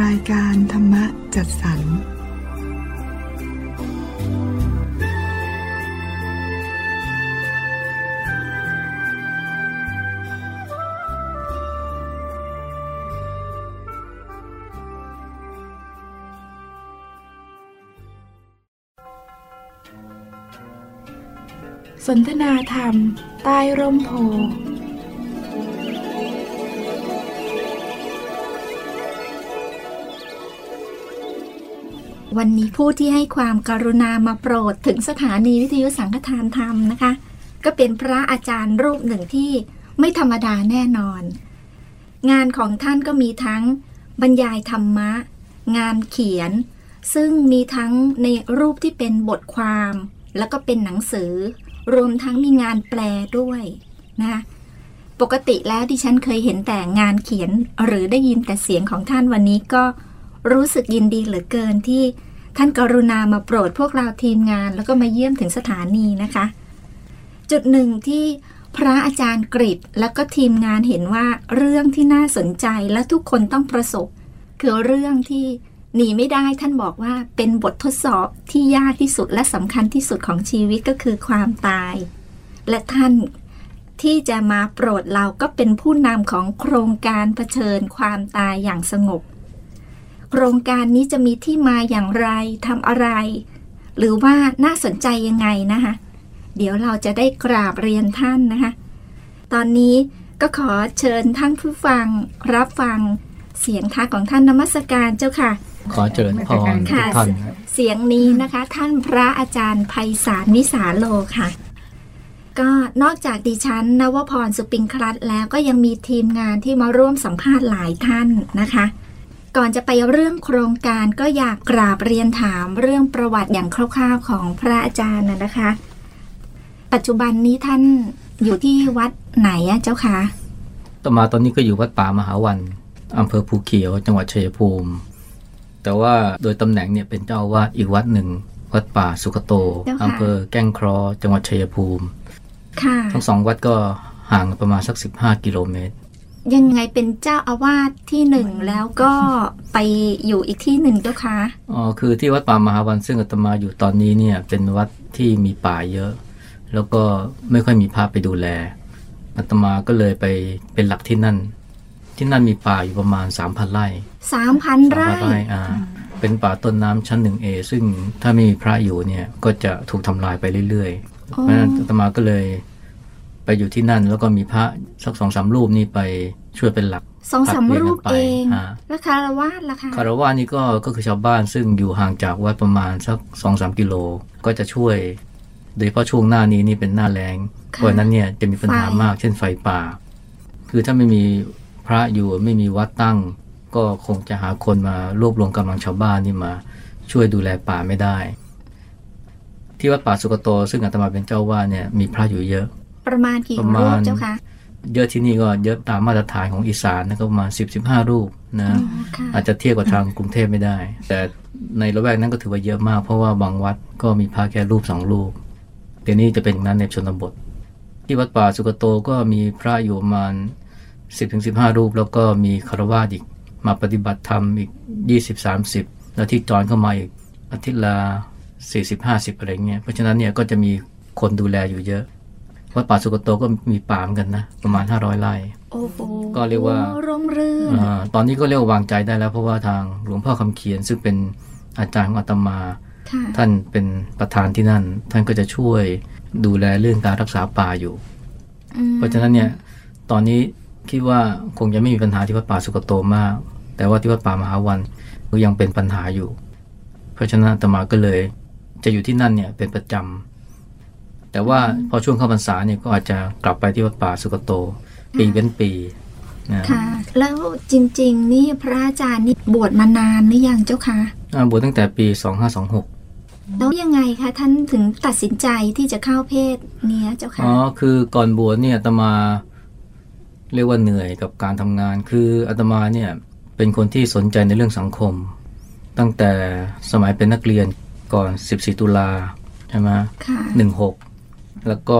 รายการธรรมจัดสรร สนทนาธรรม ใต้ร่มโพ วันนี้ผู้ที่ให้ความกรุณามาโปรดถึงสถานีวิทยุสังฆทานธรรมนะคะ ก็เป็นพระอาจารย์รูปหนึ่งที่ไม่ธรรมดาแน่นอน งานของท่านก็มีทั้งบรรยายธรรมะ งานเขียน ซึ่งมีทั้งในรูปที่เป็นบทความ แล้วก็เป็นหนังสือ รวมทั้งมีงานแปลด้วยนะคะปกติแล้วดิฉันเคยเห็นแต่งานเขียนหรือได้ยินแต่เสียงของท่านวันนี้ก็รู้สึกยินดีเหลือเกินที่ ท่านกรุณามาโปรดพวกเราทีมงาน แล้วก็มาเยี่ยมถึงสถานีนะคะ จุดหนึ่งที่พระอาจารย์กริบแล้วก็ทีมงานเห็นว่าเรื่องที่น่าสนใจและทุกคนต้องประสบ คือเรื่องที่หนีไม่ได้ท่านบอกว่าเป็นบททดสอบที่ยากที่สุดและสำคัญที่สุดของชีวิตก็คือความตาย และท่านที่จะมาโปรดเราก็เป็นผู้นำของโครงการเผชิญความตายอย่างสงบ โครงการนี้จะมีที่มาอย่างไรทำอะไร หรือว่าน่าสนใจยังไงนะคะ เดี๋ยวเราจะได้กราบเรียนท่านนะคะ ตอนนี้ก็ขอเชิญท่านผู้ฟังรับฟังเสียงค่ะของท่านนมัสการเจ้าค่ะ ขอเจริญพรทุกท่านเสียงนี้นะคะ ท่านพระอาจารย์ภัยสารนิสาโลค่ะ ก็นอกจากดิฉันนวพรสุปิงคลัตแล้วก็ยังมีทีมงานที่มาร่วมสัมภาษณ์หลายท่านนะคะ ก่อนจะไปเรื่องโครงการก็อยากกราบเรียนถามเรื่องประวัติอย่างคร่าวๆของพระอาจารย์นะคะ ปัจจุบันนี้ท่านอยู่ที่วัดไหนอะเจ้าคะต่อมาตอนนี้ก็อยู่วัดป่ามหาวันอำเภอภูเขียวจังหวัดชัยภูมิ แต่ว่าโดยตำแหน่งเนี่ยเป็นเจ้าวาดอีกวัดหนึ่ง วัดป่าสุขโตอำเภอแก้งครอจังหวัดชัยภูมิทั้งสองวัดก็ห่างประมาณสัก 15 กิโลเมตร ยังไงเป็นเจ้าอาวาสที่หนึ่งแล้วก็ไปอยู่อีกที่หนึ่งเจ้าคะอ๋อคือที่วัดป่ามหาวันซึ่งอาตมาอยู่ตอนนี้เนี่ยเป็นวัดที่มีป่าเยอะ แล้วก็ไม่ค่อยมีพระไปดูแลอาตมาก็เลยไปเป็นหลักที่นั่น ที่นั่นมีป่าอยู่ประมาณสามพันไร่สามพันไร่ไร่อ่าเป็นป่าต้นน้ำชั้นหนึ่งเอซึ่งถ้าไม่มีพระอยู่เนี่ยก็จะถูกทำลายไปเรื่อยๆเพราะฉะนั้นอาตมาก็เลย ไปอยู่ที่นั่นแล้วก็มีพระสักสองสามรูปนี่ไปช่วยเป็นหลักสองสามรูปเองแล้วคารวาสล่ะคะคารวาสนี่ก็ก็คือชาวบ้านซึ่งอยู่ห่างจากวัดประมาณสักสองสามกิโลก็จะช่วย โดยเฉพาะช่วงหน้านี้นี่เป็นหน้าแรงเพราะนั้นเนี่ยจะมีปัญหามากเช่นไฟป่า คือถ้าไม่มีพระอยู่ไม่มีวัดตั้ง ก็คงจะหาคนมารวบรวมกำลังชาวบ้านนี่มาช่วยดูแลป่าไม่ได้ ที่วัดป่าสุกโต ซึ่งอาตมาเป็นเจ้าวาดเนี่ยมีพระอยู่เยอะ ประมาณกี่รูปเจ้าคะเยอะที่นี่ก็เยอะตามมาตรฐานของอีสานนะก็ประมาณสิบสิบห้ารูปนะอาจจะเทียบกับทางกรุงเทพไม่ได้ แต่ในละแวกนั้นก็ถือว่าเยอะมาก เพราะว่าบางวัดก็มีพระแค่รูปสองรูปเดี๋ยวนี้จะเป็นอย่างนั้นในชนบท ที่วัดป่าสุกโตก็มีพระอยู่ประมาณสิบถึงสิบห้ารูป แล้วก็มีคารวาสอีกมาปฏิบัติธรรมอีกยี่สิบสามสิบแล้วที่จอนเข้ามาอีกอาทิตย์ละสี่สิบห้าสิบอะไรเงี้ยเพราะฉะนั้นเนี่ยก็จะมีคนดูแลอยู่เยอะ วัดป่าสุกโตก็มีป่าเหมือนกันนะ ประมาณห้าร้อยไร่ก็เรียกว่าร่มรื่นตอนนี้ก็เรียกวางใจได้แล้ว เพราะว่าทางหลวงพ่อคำเขียนซึ่งเป็นอาจารย์ของอาตมา ท่านเป็นประธานที่นั่น ท่านก็จะช่วยดูแลเรื่องการรักษาป่าอยู่ เพราะฉะนั้นเนี่ยตอนนี้คิดว่าคงจะไม่มีปัญหาที่วัดป่าสุกโตมาก แต่ว่าที่วัดป่ามหาวันก็ยังเป็นปัญหาอยู่ เพราะฉะนั้นอาตมาก็เลยจะอยู่ที่นั่นเนี่ยเป็นประจำ แต่ว่าพอช่วงเข้าพรรษาเนี่ยก็อาจจะกลับไปที่วัดป่าสุกโต ปีเป็นปีนะค่ะแล้วจริง ๆ นี่พระอาจารย์นี่บวชมานานหรือยังเจ้าคะบวชตั้งแต่ปี 2526 แล้วยังไงคะท่านถึงตัดสินใจที่จะเข้าเพศเนี้ยเจ้าคะอ๋อคือก่อนบวชเนี่ยอาตมาเรียกว่าเหนื่อยกับการทำงาน คืออาตมาเนี่ยเป็นคนที่สนใจในเรื่องสังคม ตั้งแต่สมัยเป็นนักเรียนก่อน 14 ตุลาใช่ไหมหนึ่งหก แล้วก็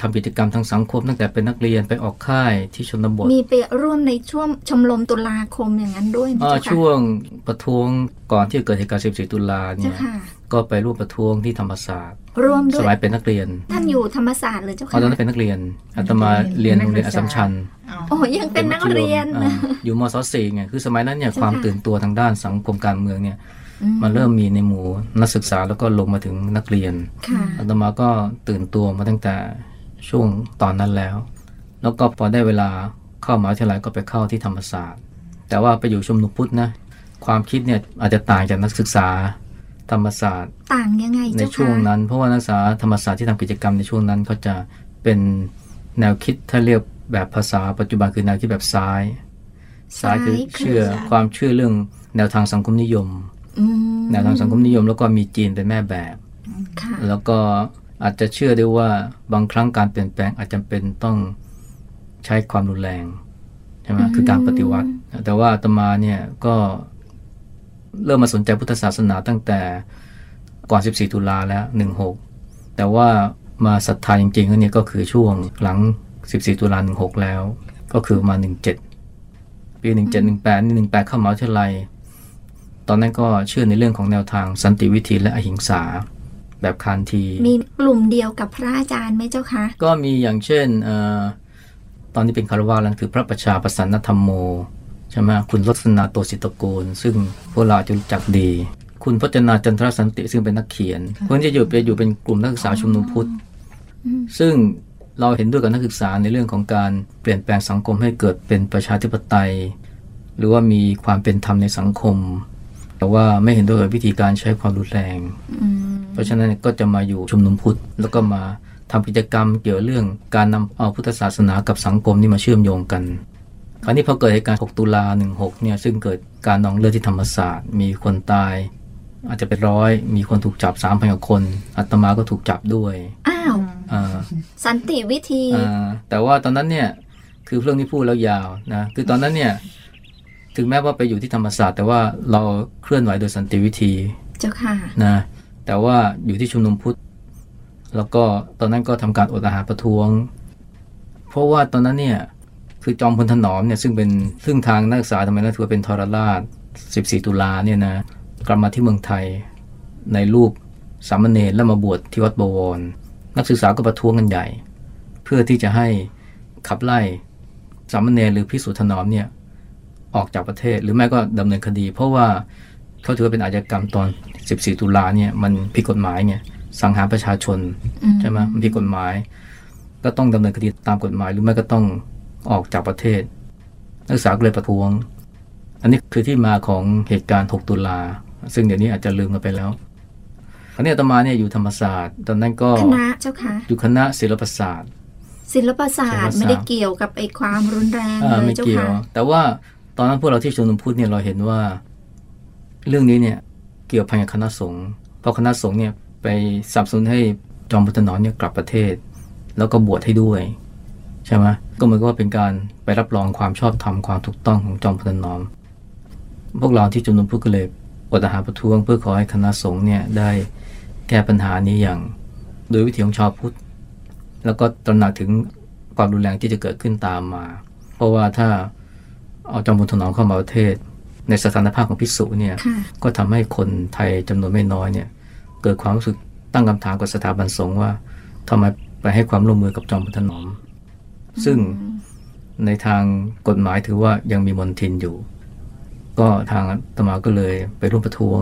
ทำกิจกรรมทางสังคมตั้งแต่เป็นนักเรียนไปออกค่ายที่ชนบท มีไปร่วมในช่วงชมรมตุลาคมอย่างนั้นด้วยไหมอ่าเจ้าค่ะช่วงประท้วงก่อนที่จะเกิดเหตุการณ์ 14 ตุลาเนี่เจ้ายค่ะก็ไปร่วมประท้วงที่ธรรมศาสตร์ ร่วมด้สวยมัยเป็นนักเรียน ท่านอยู่ธรรมศาสตร์เลยเจ้าตอค่ะนนั้นเป็นนักเรียนอาตมาเรียนโรงเรียนอัสสัมชัญโอ้ยังเป็นนักเรียนอ่าอยู่มศสี่ไงคือสมัยนั้นเนี่ยเจ้าความค่ะตื่นตัวทางด้านสังคมการเมืองเนี่ยอื มันเริ่มมีในหมู่นักศึกษาแล้วก็ลงมาถึงนักเรียนค่ะอาตมาก็ตื่นตัวมาตั้งแต่ช่วงตอนนั้นแล้ว แล้วก็พอได้เวลาเข้ามหาวิทยาลัยก็ไปเข้าที่ธรรมศาสตร์ แต่ว่าไปอยู่ชุมนุมพุทธนะความคิดเนี่ยอาจจะต่างจากนักศึกษาธรรมศาสตร์ ต่างยังไงในเจ้าช่วงค่ะนั้น เพราะว่านักศึกษาธรรมศาสตร์ที่ทำกิจกรรมในช่วงนั้นเขาจะเป็นแนวคิดถ้าเรียกแบบภาษาปัจจุบันคือแนวคิดแบบซ้ายซ้ายคือเชื่อความเชื่อเรื่องแนวทางสังคมนิยมอืม แนวทางสังคมนิยมแล้วก็มีจีนเป็นแม่แบบค่ะแล้วก็อาจจะเชื่อได้ว่าบางครั้งการเปลี่ยนแปลงอาจจะเป็นต้องใช้ความรุนแรงใช่ไหมคือการปฏิวัติ แต่ว่าอาตมาเนี่ยก็เริ่มมาสนใจพุทธศาสนาตั้งแต่ก่อน 14 ตุลาแล้ว 16 แต่ว่ามาศรัทธาจริงๆก็เนี่ยก็คือช่วงหลัง 14 ตุลา 16 แล้ว ก็คือมา 17 ปี 17 18นี่18 เข้ามหาวิทยาลัย ตอนนั้นก็เชื่อในเรื่องของแนวทางสันติวิธีและอหิงสา แบบคานที มีกลุ่มเดียวกับพระอาจารย์ไหมเจ้าคะ ก็มีอย่างเช่นเออตอนนี้เป็นคารวาสแล้วคือพระประชาประสันนธรรมโมใช่ไหมคุณลักษณะโตสิตโกนซึ่งพวกเราอาจจะรู้จักดี คุณพจนาจันทรสันติซึ่งเป็นนักเขียนพวกนี้จะอยู่ไปอยู่เป็นกลุ่มนักศึกษาชุมนุมพุทธอืมซึ่งเราเห็นด้วยกับนักศึกษาในเรื่องของการเปลี่ยนแปลงสังคมให้เกิดเป็นประชาธิปไตย หรือว่ามีความเป็นธรรมในสังคม แต่ว่าไม่เห็นด้วยกับวิธีการใช้ความรุนแรงอืมเพราะฉะนั้นก็จะมาอยู่ชุมนุมพุทธแล้วก็มาทำกิจกรรมเกี่ยวเรื่องการนำเอาพุทธศาสนากับสังคมนี่มาเชื่อมโยงกัน คราวนี้พอเกิดเหตุการณ์ 6 ตุลา 16 เนี่ย ซึ่งเกิดการนองเลือดที่ธรรมศาสตร์ มีคนตาย อาจจะเป็นร้อย มีคนถูกจับ 3,000กว่าคน อัตมาก็ถูกจับด้วย อ้าวอ่าสันติวิธีอ่าแต่ว่าตอนนั้นเนี่ย คือเรื่องที่พูดแล้วยาวนะ คือตอนนั้นเนี่ย ถึงแม้ว่าไปอยู่ที่ธรรมศาสตร์ แต่ว่าเราเคลื่อนไหวโดยสันติวิธีเจ้าค่ะนะแต่ว่าอยู่ที่ชุมนุมพุทธแล้วก็ตอนนั้นก็ทำการอดอาหารประท้วง เพราะว่าตอนนั้นเนี่ยคือจอมพลถนอมเนี่ยซึ่งเป็นซึ่งทางนักศึกษาทำไมนักถือว่าเป็นทรราช 14 ตุลาเนี่ยนะกลับมาที่เมืองไทย ในรูปสามเณรแล้วมาบวชที่วัดบวร นักศึกษาก็ประท้วงกันใหญ่ เพื่อที่จะให้ขับไล่สามเณรหรือพิสุทธิ์ถนอมเนี่ย ออกจากประเทศ หรือไม่ก็ดำเนินคดี เพราะว่าเขาถือว่าเป็นอาชญากรรมตอน 14 ตุลาเนี่ยมันผิดกฎหมายเนี่ยสังหารประชาชนอืมใช่ไหมมันผิดกฎหมาย ก็ต้องดำเนินคดีตามกฎหมาย หรือไม่ก็ต้องออกจากประเทศ นักศึกษาก็เลยประท้วง อันนี้คือที่มาของเหตุการณ์ 6 ตุลา ซึ่งเดี๋ยวนี้อาจจะลืมกันไปแล้วคราวนี้อาตมาเนี่ยอยู่ธรรมศาสตร์ ตอนนั้นก็คณะเจ้าค่ะอยู่คณะศิลปศาสตร์ศิลปศาสตร์ศิลปศาสตร์ไม่ได้เกี่ยวกับไอ้ความรุนแรงอ่าเลไม่ยเจ้าเกี่ยวค่ะแต่ว่าต อนนั้นพวกเราที่ชุมนุมพุทธเนี่ยเราเห็นว่า เรื่องนี้เนี่ยเกี่ยวพันกับคณะสงฆ์เพราะคณะสงฆ์เนี่ยไปสนับสนุนให้จอมพลถนอมเนี่ยกลับประเทศ แล้วก็บวชให้ด้วยใช่ไหมก็เหมือนกับว่าเป็นการไปรับรองความชอบธรรมความถูกต้องของจอมพลถนอม พวกเราที่ชุมนุมพุทธก็เลยอดอาหารประท้วงเพื่อขอให้คณะสงฆ์เนี่ยได้แก้ปัญหานี้อย่างโดยวิถีของชาวพุทธ แล้วก็ตระหนักถึงความรุนแรงที่จะเกิดขึ้นตามมา เพราะว่าถ้า เอาจอมพลถนอมเข้ามาประเทศ ในสถานภาพของพิสุเนี่ยค่ะก็ทำให้คนไทยจำนวนไม่น้อยเนี่ยเกิดความรู้สึกตั้งคำถามกับสถาบันสงฆ์ว่าทำไมไปให้ความร่วมมือกับจอมพลถนอม ซึ่งในทางกฎหมายถือว่ายังมีมนทินอยู่ ก็ทางอาตมาก็เลยไปร่วมประท้วง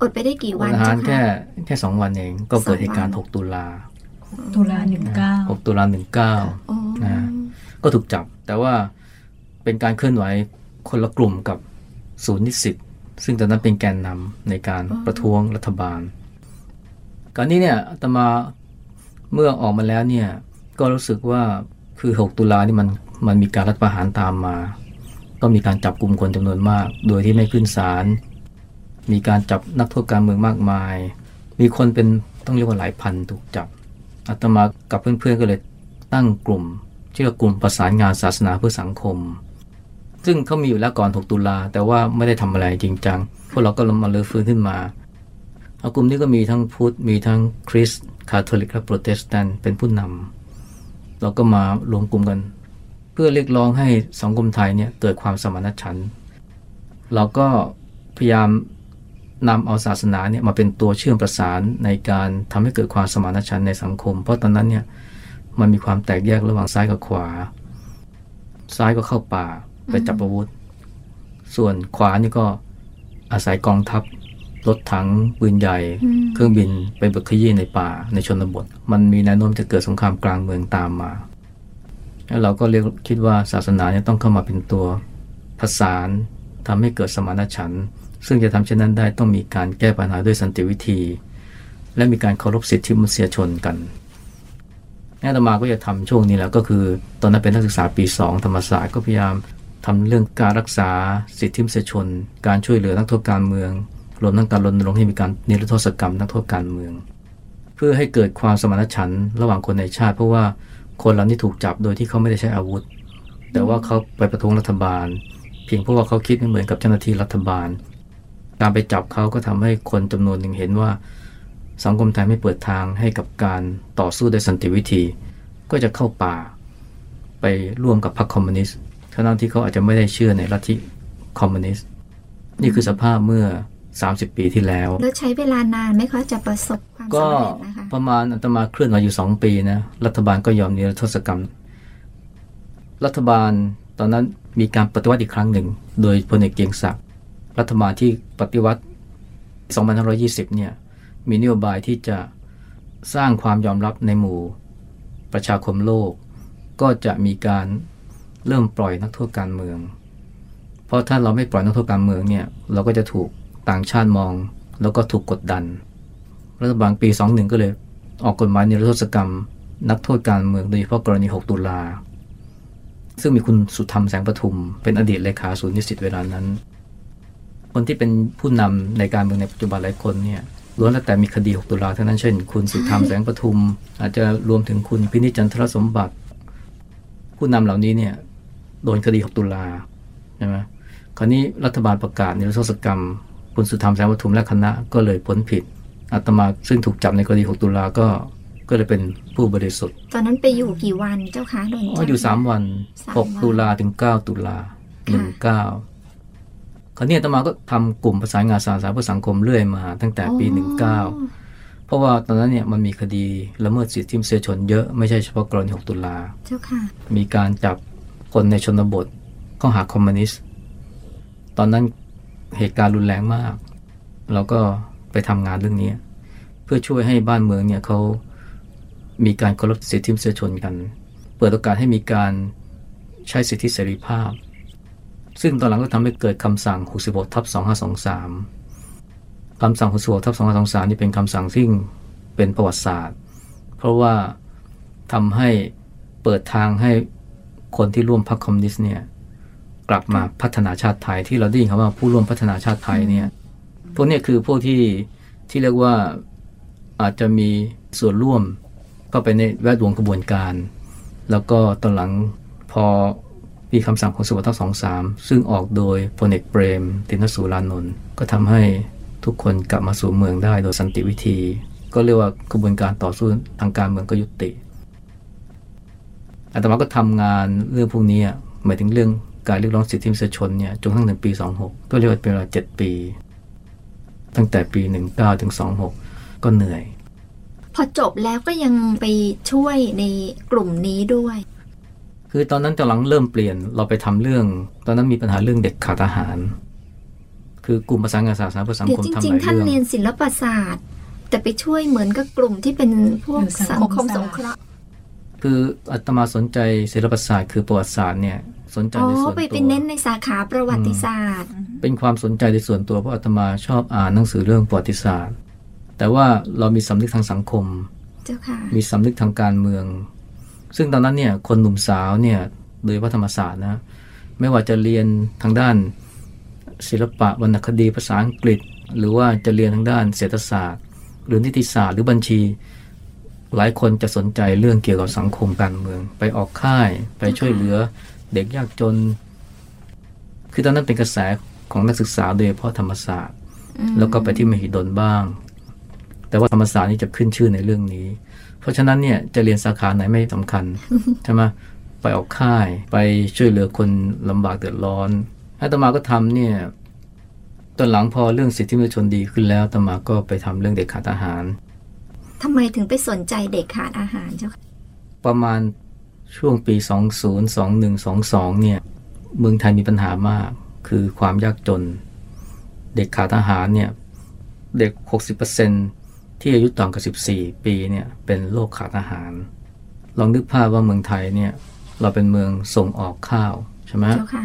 อดไปได้กี่วันอาหาเจ้ารแค่ค่ะแค่สองวันเอง ก็เกิดสองวันเหตุการณ์ 6 ตุลาตุลาหนึ่งเก้า6ตุลาหนึ่งเก้าโอ้นะก็ถูกจับแต่ว่า เป็นการเคลื่อนไหวคนละกลุ่มกับศูนย์นิสิตซึ่งตอนนั้นเป็นแกนนำในการประท้วงรัฐบาลการนี้เนี่ยอาตมาเมื่อออกมาแล้วเนี่ยก็รู้สึกว่าคือ 6 ตุลานี่มันมันมีการรัฐประหารตามมา ก็มีการจับกลุ่มคนจำนวนมาก โดยที่ไม่ขึ้นศาลมีการจับนักโทษการเมืองมากมาย มีคนเป็นต้องเรียกว่าหลายพันถูกจับอาตมากับเพื่อนๆก็เลยตั้งกลุ่มชื่อกลุ่มประสานงานศาสนาเพื่อสังคม ซึ่งเขามีอยู่แล้วก่อน 6 ตุลา แต่ว่าไม่ได้ทำอะไรจริงจัง พวกเราก็มารื้อฟื้นขึ้นมาอากลุ่มนี้ก็มีทั้งพุทธ มีทั้งคริสต์ คาทอลิก และโปรเตสแตนต์เป็นผู้นำเราก็มารวมกลุ่มกัน เพื่อเรียกร้องให้สังคมไทยเนี่ยเกิดความสมานฉันท์เราก็พยายามนำเอาศาสนาเนี่ยมาเป็นตัวเชื่อมประสานในการทำให้เกิดความสมานฉันท์ในสังคม เพราะตอนนั้นเนี่ยมันมีความแตกแยกระหว่างซ้ายกับขวา ซ้ายก็เข้าป่า ไปจับอาวุธ ส่วนขวานี่ก็อาศัยกองทัพรถถังปืนใหญ่ เครื่องบินไปบุกขยี้ในป่าในชนบท มันมีแนวโน้มจะเกิดสงครามกลางเมืองตามมา แล้วเราก็เรียกคิดว่าศาสนาเนี่ยต้องเข้ามาเป็นตัวผสานทำให้เกิดสมานฉันท์ซึ่งจะทำเช่นนั้นได้ต้องมีการแก้ปัญหาด้วยสันติวิธี และมีการเคารพสิทธิมนุษยชนกันอาตมาก็จะทำช่วงนี้แล้วก็คือ ตอนนั้นเป็นนักศึกษาปี 2 ธรรมศาสตร์ก็พยายาม ทำเรื่องการรักษาสิทธิมนุษยชน การช่วยเหลือนักโทษการเมือง รวมทั้งการรณรงค์ให้มีการนิรโทษกรรมนักโทษการเมือง เพื่อให้เกิดความสมานฉันท์ระหว่างคนในชาติ เพราะว่าคนเหล่านี้ถูกจับโดยที่เขาไม่ได้ใช้อาวุธ แต่ว่าเขาไปประท้วงรัฐบาล เพียงเพราะว่าเขาคิดไม่เหมือนกับเจ้าหน้าที่รัฐบาล การไปจับเขาก็ทำให้คนจำนวนหนึ่งเห็นว่า สังคมไทยไม่เปิดทางให้กับการต่อสู้โดยสันติวิธี ก็จะเข้าป่า ไปร่วมกับพรรคคอมมิวนิสต์ ทั้งที่เขาอาจจะไม่ได้เชื่อในลัทธิคอมมิวนิสต์นี่คือสภาพเมื่อ 30 ปีที่แล้ว แล้วใช้เวลานานไหมคะจะประสบความก็สำเร็จนะคะประมาณอาตมาเคลื่อนมาอยู่ 2 ปีนะรัฐบาลก็ยอมนิรโทษกรรม รัฐบาลตอนนั้นมีการปฏิวัติอีกครั้งหนึ่ง โดยพลเอกเกรียงศักดิ์รัฐบาลที่ปฏิวัติ 2520 เนี่ยมีนโยบายที่จะสร้างความยอมรับในหมู่ประชาคมโลก ก็จะมีการ เริ่มปล่อยนักโทษการเมือง เพราะถ้าเราไม่ปล่อยนักโทษการเมืองเนี่ยเราก็จะถูกต่างชาติมอง แล้วก็ถูกกดดัน รัฐบาลปี 21 ก็เลยออกกฎหมายนิรโทษกรรม นักโทษการเมืองโดยเฉพาะกรณี 6 ตุลา ซึ่งมีคุณสุธรรมแสงประทุม เป็นอดีตเลขาศูนย์นิสิตเวลานั้น คนที่เป็นผู้นำในการเมืองในปัจจุบันหลายคนเนี่ยล้วนแล้วแต่มีคดี 6 ตุลาเท่านั้นเช่น คุณสุธรรมแสงประทุม อาจจะรวมถึงคุณพินิจจันทรสมบัติ ผู้นำเหล่านี้เนี่ย โดนคดี 6 ตุลาใช่ไหมคราวนี้รัฐบาลประกาศนิรโทษกรรมคุณสุธรรมแสงประทุมและคณะก็เลยพ้นผิดอาตมาซึ่งถูกจับในคดี6 ตุลาก็ก็เลยเป็นผู้บริสุทธิ์ ตอนนั้นไปอยู่กี่วันเจ้าคะโดนอ๋อจับอยู่3วันสามวัน 6 ตุลาถึง 9 ตุลาค่ะ19คราวนี้อาตมาก็ทำกลุ่มประสานงานสาธารณเพื่อสังคมเรื่อยมาตั้งแต่ปีอ๋อ19 เพราะว่าตอนนั้นเนี่ยมันมีคดีละเมิดสิทธิมนุษยชนเยอะไม่ใช่เฉพาะกรณี 6 ตุลาเจ้าค่ะมีการจับ คนในชนบทข้อหาคอมมิวนิสต์ ตอนนั้นเหตุการณ์รุนแรงมาก เราก็ไปทำงานเรื่องนี้ เพื่อช่วยให้บ้านเมืองเนี่ยเขามีการเคารพสิทธิมนุษยชนกัน เปิดโอกาสให้มีการใช้สิทธิเสรีภาพ ซึ่งตอนหลังก็ทำให้เกิดคำสั่ง66ทับ2523คำสั่ง66ทับ2523 นี่เป็นคำสั่งซึ่งเป็นประวัติศาสตร์ เพราะว่าทำให้เปิดทางให้ คนที่ร่วมพรรคคอมมิวนิสต์เนี่ยกลับมาพัฒนาชาติไทยที่เราได้ยินคำว่าผู้ร่วมพัฒนาชาติไทยเนี่ยพวกนี้คือพวกที่ที่เรียกว่าอาจจะมีส่วนร่วมเข้าไปในแวดวงกระบวนการ แล้วก็ตอนหลังพอมีคำสั่งของสุวัสดิ์สองสามซึ่งออกโดยพลเอกเปรม ตินสุรานนท์ก็ทำให้ทุกคนกลับมาสู่เมืองได้โดยสันติวิธี ก็เรียกว่ากระบวนการต่อสู้ทางการเมืองก็ยุติ อาตมาก็ทำงานเรื่องพวกนี้อะหมายถึงเรื่องการเรียกร้องสิทธิมนุษยชนเนี่ยจนกระทั่งถึงปี 26 ก็เรียกว่าเป็นเวลา 7 ปี ตั้งแต่ปี 19 ถึง 26 ก็เหนื่อย พอจบแล้วก็ยังไปช่วยในกลุ่มนี้ด้วย คือตอนนั้นตอนหลังเริ่มเปลี่ยนเราไปทำเรื่อง ตอนนั้นมีปัญหาเรื่องเด็กขาดอาหาร คือกลุ่มประสานงานศาสนาเพื่อสังเดี๋ยควมจทำหริงลายๆท่านเรื่องเรียนศิลปศาสตร์ แต่ไปช่วยเหมือนกับกลุ่มที่เป็นพวกสัสังงคคมมสศาสตร์งเคราะห์ คืออาตมาสนใจศิลปศาสตร์คือประวัติศาสตร์เนี่ยสนใจอ๋อในส่วนไปตัไปวเน้นในสาขาประวัติศาสตร์ เป็นความสนใจในส่วนตัวเพราะอาตมาชอบอ่านหนังสือเรื่องประวัติศาสตร์ แต่ว่าเรามีสำนึกทางสังคมเจ้าค่ะมีสำนึกทางการเมือง ซึ่งตอนนั้นเนี่ยคนหนุ่มสาวเนี่ยโดยวัฒธรรมศาสตร์นะไม่ว่าจะเรียนทางด้านศิลปะวรรณคดีภาษาอังกฤษ หรือว่าจะเรียนทางด้านเศรษฐศาสตร์ หรือนิติศาสตร์หรือบัญชี หลายคนจะสนใจเรื่องเกี่ยวกับสังคมการเมือง ไปออกค่ายไปช่วยเหลือเด็กยากจน คือตอนนั้นเป็นกระแสของนักศึกษาโดยเฉพาะธรรมศาสตร์ แล้วก็ไปที่มหิดลบ้าง แต่ว่าธรรมศาสตร์นี่จะขึ้นชื่อในเรื่องนี้ เพเพราะฉะนั้นเนี่ยจะเรียนสาขาไหนไม่สำคัญใช่ไหมไปออกค่ายไปช่วยเหลือคนลำบากเดือดร้อนอาตมาก็ทำเนี่ยตอนหลังพอเรื่องสิทธิมนุษยชนดีขึ้นแล้วอาตมาก็ไปทำเรื่องเด็กขาดอาหาร ทำไมถึงไปสนใจเด็กขาดอาหารเจ้าค่ะประมาณช่วงปี 2021-22 เนี่ย เมืองไทยมีปัญหามาก คือความยากจน เด็กขาดอาหารเนี่ย เด็ก 60%ที่อายุต่ำกว่า14 ปีเนี่ย เป็นโรคขาดอาหาร ลองนึกภาพว่าเมืองไทยเนี่ย เราเป็นเมืองส่งออกข้าวใช่ไหมเจ้าค่ะ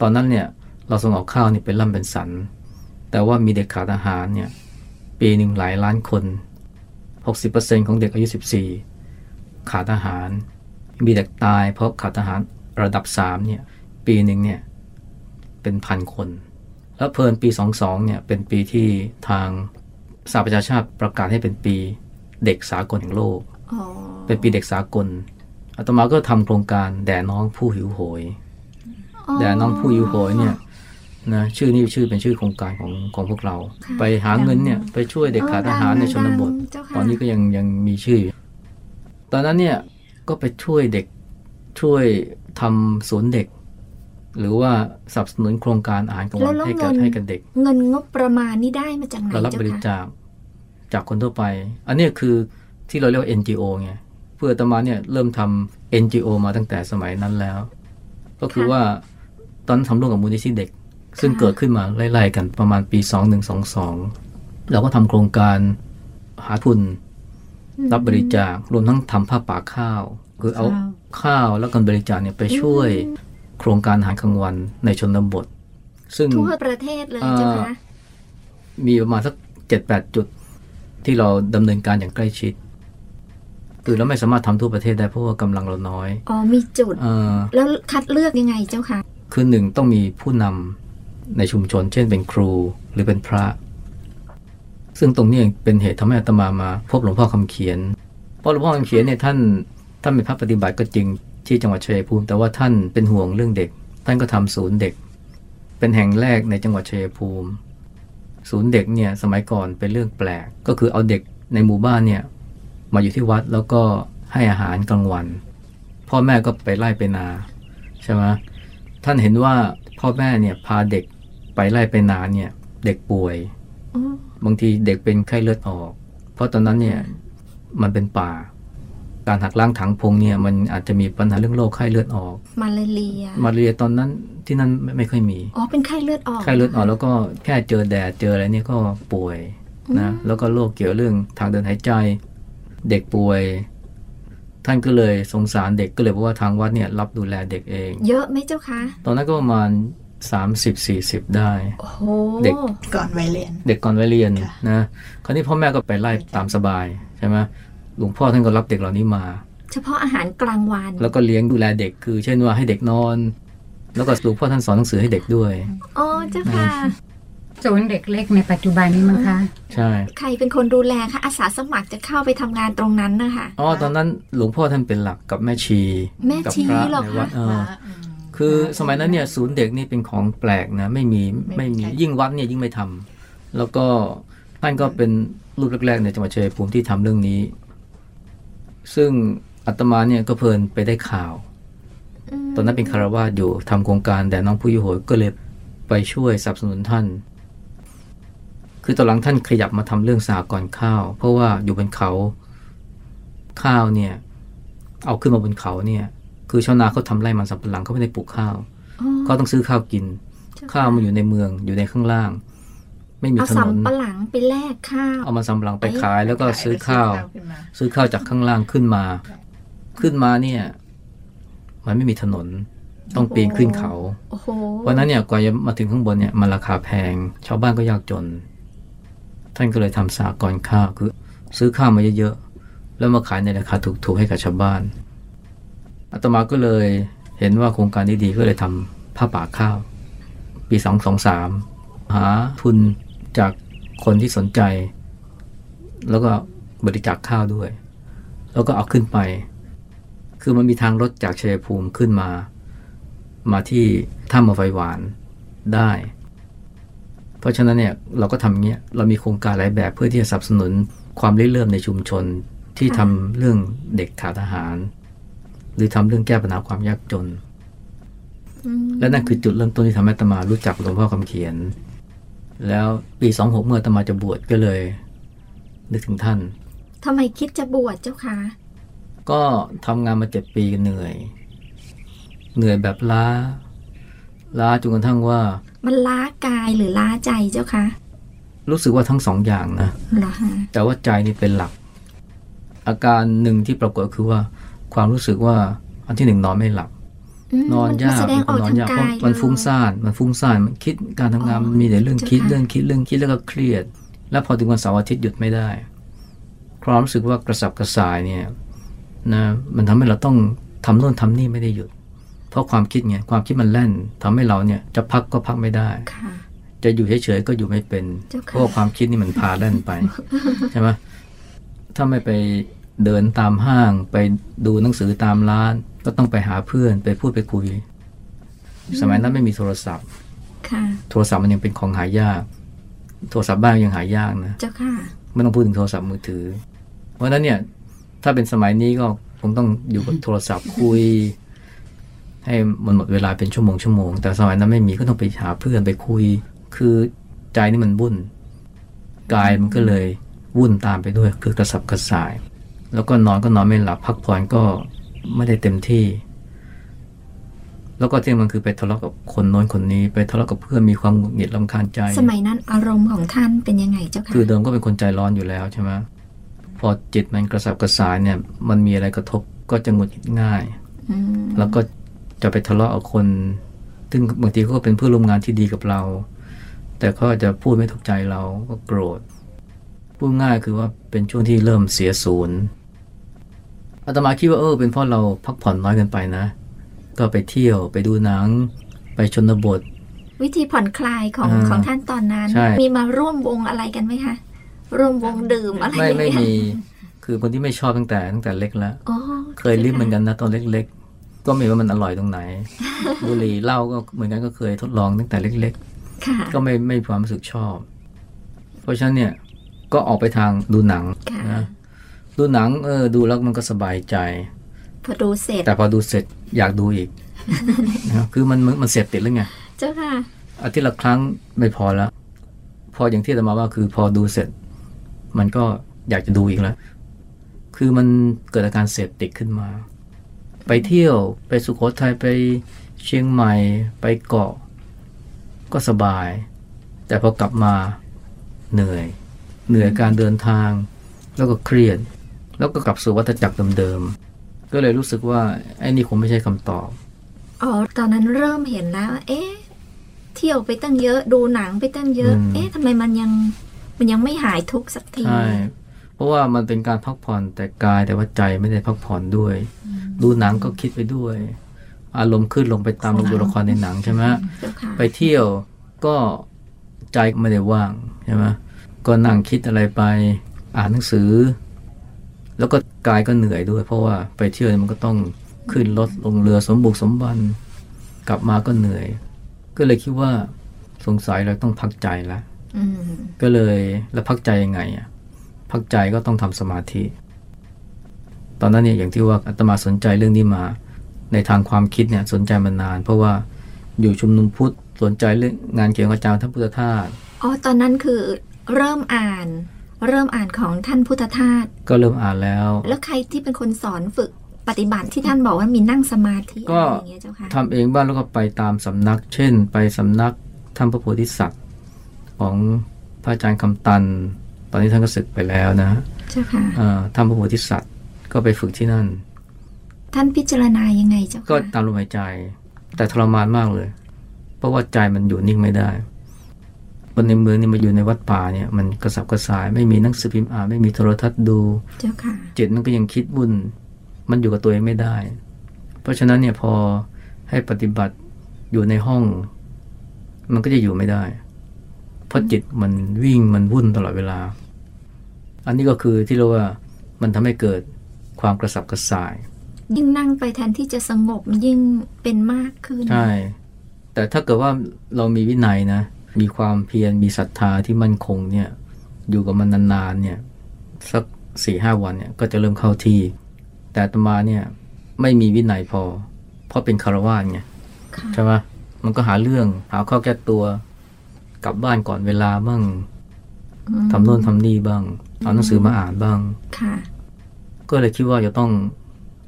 ตอนนั้นเนี่ยเราส่งออกข้าวนี่เป็นล่ำเป็นสัน แต่ว่ามีเด็กขาดอาหารเนี่ย ปีหนึ่งหลายล้านคน 60%ของเด็กอายุ 14 ขาดอาหาร มีเด็กตายเพราะขาดอาหารระดับ3เนี่ยปีหนึ่งเนี่ยเป็นพันคน แล้วเพลินปี 22เนี่ยเป็นปีที่ทางสหประชาชาติประกาศให้เป็นปีเด็กสากลแห่งโลกอ๋อเป็นปีเด็กสากลอาตมาก็ทำโครงการแด่น้องผู้หิวโหย แด่น้องผู้หิวโหยเนี่ย นะชื่อนี่ชื่อเป็นชื่อโครงการของของพวกเราค่ะไปหาเงินเนี่ยไปช่วยเด็กขาดอาหารในชนบทดังๆเจ้าค่ะตอนนี้ก็ยังยังมีชื่ออยู่ตอนนั้นเนี่ยก็ไปช่วยเด็กช่วยทำศูนย์เด็ก หรือว่าสนับสนุนโครงการอาหารกลางวันให้กับให้กับเด็ก เงินงบประมาณนี่ได้มาจากไหนเรารับเจ้าบริค่ะจาคจากคนทั่วไป อันเนี้ยคือที่เราเรียกว่า NGO ไงเพื่ออาตมาเนี่ยเริ่มทำ NGO มาตั้งแต่สมัยนั้นแล้ว ก็คือว่าตอนนนทำร่วมกับมูลนิธิเด็ก ซึ่งเกิดขึ้นมาไล่ๆกันประมาณปี 2122 เราก็ทำโครงการหาทุนรับบริจาครวมทั้งทำผ้าป่าข้าว คือเอาข้าวข้าวแล้วกันบริจาคเนี่ยไปช่วยโครงการอาหารกลางวันในชนบท ซึ่งทั่วประเทศเลยเจ้าค่ะมีประมาณสักเจ็ดแปดจุดที่เราดำเนินการอย่างใกล้ชิดคือเราไม่สามารถทำทั่วประเทศได้เพราะว่ากำลังเราน้อย อ๋อ มีจุดเอ่อแล้วคัดเลือกยังไงเจ้าค่ะคือหนึ่งต้องมีผู้นำ ในชุมชน เช่นเป็นครูหรือเป็นพระ ซึ่งตรงนี้เป็นเหตุทำให้อาตมามา พบหลวงพ่อคำเขียนเพราะหลวงพ่อคำเขียนเนี่ยท่านท่านเป็นพระปฏิบัติก็จริงที่จังหวัดชัยภูมิ แต่ว่าท่านเป็นห่วงเรื่องเด็ก ท่านก็ทำศูนย์เด็ก เป็นแห่งแรกในจังหวัดชัยภูมิ ศูนย์เด็กเนี่ยสมัยก่อนเป็นเรื่องแปลก ก็คือเอาเด็กในหมู่บ้านเนี่ยมาอยู่ที่วัดแล้วก็ให้อาหารกลางวัน พ่อแม่ก็ไปไล่ไปนาใช่ไหมท่านเห็นว่าพ่อแม่เนี่ยพาเด็ก ไปไล่ไปนาเนี่ย เด็กป่วยอ๋อบางทีเด็กเป็นไข้เลือดออก เพราะตอนนั้นเนี่ยมันเป็นป่า การหักล้างถังพงเนี่ยมันอาจจะมีปัญหาเรื่องโรคไข้เลือดออกมาเลเรียมาเรียตอนนั้นที่นั่นไม่ไม่ค่อยมีอ๋อเป็นไข้เลือดออกไข้เลือดออกแล้วก็แค่เจอแดดเจออะไรเนี่ยก็ป่วยนะแล้วก็โรคเกี่ยวเรื่องทางเดินหายใจ เด็กป่วย ท่านก็เลยสงสารเด็กก็เลยบอกว่าทางวัดเนี่ยรับดูแลเด็กเอง เยอะไหมเจ้าคะ ตอนนั้นก็ประมาณ 30-40ได้โอ้โหเด็กก่อนวัยเรียน เด็กก่อนวัยเรียนค่ะนะคราวนี้พ่อแม่ก็ไปไล่ตามสบายใช่ไหมหลวงพ่อท่านก็รับเด็กเหล่านี้มา เฉพาะอาหารกลางวัน แล้วก็เลี้ยงดูแลเด็กคือ เช่นว่าให้เด็กนอน แล้วก็หลวงพ่อท่านสอนหนังสือให้เด็กด้วยอ๋อเจ้าค่ะศูนย์เด็กเล็กในปัจจุบันนี้มั้งคะ ใช่ ใครเป็นคนดูแลคะอาสาสมัครจะเข้าไปทำงานตรงนั้นนะคะอ๋อตอนนั้นหลวงพ่อท่านเป็นหลักกับแม่ชี แม่กัชีพระเหรอในคะวัดเออ คือสมัยนั้นเนี่ยศูนย์เด็กนี่เป็นของแปลกนะไม่มีไม่ไม่มีมีใครยิ่งวัดเนี่ยยิ่งไม่ทำแล้วก็ท่านก็เป็นรูปแรกๆในจังหวัดชัยภูมิที่ทำเรื่องนี้ ซึ่งอาตมาเนี่ยก็เพลินไปได้ข่าวมตอนนั้นเป็นคารวาสอยู่ทำโครงการแด่น้องผู้ยุโหยก็เลยไปช่วยสนับสนุนท่าน คือตอนหลังท่านขยับมาทำเรื่องสหกรณ์ข้าว เพราะว่าอยู่บนเขาข้าวเนี่ย เอาขึ้นมาบนเขาเนี่ย คือชาวนาเขาทำไร่มันสำปะหลังเขาไม่ได้ปลูกข้าวอ๋อเขาต้องซื้อข้าวกินเจ้ค่ะข้าวมันอยู่ในเมืองอยู่ในข้างล่าง ไม่มีเอาถนนสำปะหลังไปแลกข้าวเอามันสำปะหลังไปขาย แล้วก็ซื้อข้าวขึ้นมาซื้อข้าวจากข้างล่างขึ้นมา ขึ้นมาเนี่ย มันไม่มีถนนต้องปีนขึ้นเขาโอ้โหเพราะฉะนั้นเนี่ยกว่าจะมาถึงข้างบนเนี่ยมันราคาแพง ชาวบ้านก็ยากจน ท่านก็เลยทำสากรณ์ข้าวคือ ซื้อข้าวมาเยอะๆแล้วมาขายในราคาถูกๆให้กับชาวบ้าน อาตมาก็เลยเห็นว่าโครงการนี้ดีก็เลยทำผ้าป่าข้าว ปีสองสองสามหาทุนจากคนที่สนใจ แล้วก็บริจาคข้าวด้วย แล้วก็เอาขึ้นไป คือมันมีทางรถจากชัยภูมิขึ้นมา มาที่ถ้ำมาไฟหวานได้ เพราะฉะนั้นเนี่ยเราก็ทำเงี้ย เรามีโครงการหลายแบบเพื่อที่จะสนับสนุนความริเริ่มในชุมชนที่ทำเรื่องเด็กขาดอาหาร รือทำเรื่องแก้ปัญหาความยากจนอืมและนั่นคือจุดเริ่มต้นที่ทำให้อาตมารู้จักหลวงพ่อคำเขียน แล้วปีสองหกเมื่ออาตมาจะบวชก็เลย นึกถึงท่านทำไมคิดจะบวชเจ้าคะก็ทำงานมาเจ็ดปีเหนื่อย เหนื่อยแบบล้า ล้าจนกระทั่งว่า มันล้ากายหรือล้าใจเจ้าคะรู้สึกว่าทั้งสองอย่างนะเหรอฮะแต่ว่าใจนี่เป็นหลัก อาการหนึ่งที่ปรากฏก็คือว่า ความรู้สึกว่าอันที่หนึ่งนอนไม่หลับมนอนยากมัแสดงออกนอทานงยากเพการาะยมันเลยฟุ้งซ่านมันฟุ้งซ่านมันคิดการทำงานอ๋อมันมีแต่เรื่องคิดเจ้าค่ะเรื่องคิดเรื่องคิดแล้วก็เครียด แล้วพอถึงวันเสาร์อาทิตย์หยุดไม่ได้ ความรู้สึกว่ากระสับกระส่ายเนี่ยนะมันทำให้เราต้องทำโน่นทำนี่ไม่ได้หยุด เพราะความคิดไงความคิดมันแล่นทำให้เราเนี่ยจะพักก็พักไม่ได้ค่ะจะอยู่เฉยๆก็อยู่ไม่เป็นเจ้าค่ะเพราะว่าความคิดนี่มันพาแล่นไปใช่ไหมถ้าไม่ไป เดินตามห้างไปดูหนังสือตามร้าน ก็ต้องไปหาเพื่อนไปพูดไปคุย สมัยนั้นไม่มีโทรศัพท์ค่ะโทรศัพท์มันยังเป็นของหายาก โทรศัพท์บ้านยังหายากนะเจ้าค่ะไม่ต้องพูดถึงโทรศัพท์มือถือ เพราะฉะนั้นเนี่ย ถ้าเป็นสมัยนี้ก็คงต้องอยู่กับโทรศัพท์คุย ให้มันหมดเวลาเป็นชั่วโมงชั่วโมงแต่สมัยนั้นไม่มีก็ต้องไปหาเพื่อนไปคุย คือใจนี่มันวุ่นกายมันก็เลยวุ่นตามไปด้วยคือกระสับกระส่าย แล้วก็นอนก็นอนไม่หลับพักผ่อนก็ไม่ได้เต็มที่ แล้วก็ที่มันคือไปทะเลาะกับคนโน้นคนนี้ ไปทะเลาะกับเพื่อนมีความหงุดหงิดลำคาญใจ สมัยนั้นอารมณ์ของท่านเป็นยังไงเจ้าค่ะคือเดิมก็เป็นคนใจร้อนอยู่แล้วใช่ไหมพอจิตมันกระสับกระส่ายเนี่ย มันมีอะไรกระทบก็จะหงุดหงิดง่ายอืมแล้วก็จะไปทะเลาะกับคน ซึ่งบางทีเขาก็เป็นเพื่อนร่วมงานที่ดีกับเรา แต่เขาอาจจะพูดไม่ถูกใจเราก็โกรธ พูดง่ายคือว่าเป็นช่วงที่เริ่มเสียศูนย์ อาตมาคิดว่าเออเป็นเพราะเราพักผ่อนน้อยเกินไปนะ ก็ไปเที่ยวไปดูหนัง ไปชนบท วิธีผ่อนคลายของอ่าของท่านตอนนั้นใช่มีมาร่วมวงอะไรกันไหมคะร่วมวงดื่มอะไรไม่อย่างไม่เงี้ยมี คือคนที่ไม่ชอบตั้งแต่ตั้งแต่เล็กแล้วอ๋อเคยลิ้มเหมือนกันนะตอนเล็ก ๆ ก็ไม่รู้ว่ามันอร่อยตรงไหน บุหรี่เหล้าก็เหมือนกันก็เคยทดลองตั้งแต่เล็กค่ะๆก็ไม่ไม่มีความรู้สึกชอบ เพราะฉะนั้นเนี่ยก็ออกไปทางดูหนังค่ะนะ ดูหนังเออดูแล้วมันก็สบายใจ พอดูเสร็จ แต่พอดูเสร็จอยากดูอีกนะคือมันมันมันเสพติดแล้วไงเจ้าค่ะอาทิตย์ละครั้งไม่พอแล้วพออย่างที่อาตมาว่าคือพอดูเสร็จ มันก็อยากจะดูอีกแล้ว คือมันเกิดอาการเสพติดขึ้นมา ไปเที่ยวไปสุโขทัยไปเชียงใหม่ไปเกาะ ก็สบาย แต่พอกลับมาเหนื่อย เหนื่อยการเดินทาง แล้วก็เครียด แล้วก็กลับสู่วัฏจักรเดิมๆก็เลยรู้สึกว่าไอ้นี่คงไม่ใช่คำตอบอ๋อตอนนั้นเริ่มเห็นแล้วว่าเอ๊ะเที่ยวไปตั้งเยอะดูหนังไปตั้งเยอะอืมเอ๊ะทำไมมันยังมันยังไม่หายทุกข์สักทีใช่เพราะว่ามันเป็นการพักผ่อนแต่กายแต่ว่าใจไม่ได้พักผ่อนด้วย ดูหนังก็คิดไปด้วย อารมณ์ขึ้นลงไปตามตัวละครในหนังใช่ไหมเจ้าค่ะไปเที่ยวก็ใจก็ไม่ได้ว่างใช่ไหมก็นั่งคิดอะไรไป อ่านหนังสือ แล้วก็กายก็เหนื่อยด้วย เพราะว่าไปเที่ยวมันก็ต้องขึ้นรถลงเรือสมบุกสมบันกลับมาก็เหนื่อย ก็เลยคิดว่าสงสัยเราต้องพักใจล้วอืมก็เลยแล้วพักใจยังไงอะพักใจก็ต้องทำสมาธิ ตอนนั้นเนี่ยอย่างที่ว่าอาตมาสนใจเรื่องนี้มา ในทางความคิดเนี่ยสนใจมานาน เพราะว่าอยู่ชุมนุมพุทธสนใจเรื่องงานเกี่ยวกับอาจารย์ท่านพุทธทาสอ๋อตอนนั้นคือเริ่มอ่าน เริ่มอ่านของท่านพุทธทาสก็เริ่มอ่านแล้ว แล้วใครที่เป็นคนสอนฝึกปฏิบัติที่ท่านบอกว่ามีนั่งสมาธิก็อะไรอย่างเงี้ยเจ้าค่ะทำเองบ้างแล้วก็ไปตามสำนัก เช่น ไปสำนักท่านพระโพธิสัตว์ของพระอาจารย์คำตัน ตอนนี้ท่านก็ศึกไปแล้วนะเจ้าค่ะอ่าท่านพระโพธิสัตว์ก็ไปฝึกที่นั่น ท่านพิจารณายังไงเจ้าก็ค่ะตามลมหายใจ แต่ทรมานมากเลย เพราะว่าใจมันอยู่นิ่งไม่ได้ คนในเมืองนี่มาอยู่ในวัดป่าเนี่ยมันกระสับกระส่าย ไม่มีหนังสือพิมพ์อ่านไม่มีโทรทัศน์ดูเจ้าค่ะจิตมันก็ยังคิดวุ่นมันอยู่กับตัวเองไม่ได้ เพราะฉะนั้นเนี่ยพอให้ปฏิบัติอยู่ในห้อง มันก็จะอยู่ไม่ได้ เพราะจิตมันวิ่งมันวุ่นตลอดเวลา อันนี้ก็คือที่เรียกว่ามันทำให้เกิดความกระสับกระส่าย ยิ่งนั่งไปแทนที่จะสงบยิ่งเป็นมากขึ้น ใช่ แต่ถ้าเกิดว่าเรามีวินัยนะ มีความเพียรมีศรัทธาที่มั่นคงเนี่ยอยู่กับมันนานๆเนี่ยสักสี่ห้าวันเนี่ยก็จะเริ่มเข้าที่ แต่อาตมาเนี่ยไม่มีวินัยพอ เพราะเป็นคารวาสไงค่ะใช่ไหมมันก็หาเรื่องหาข้อแก้ตัวกลับบ้านก่อนเวลาบ้างอืมทำโน่นทำนี่บ้างเอาหนังสือมาอ่านบ้างค่ะก็เลยคิดว่าจะต้อง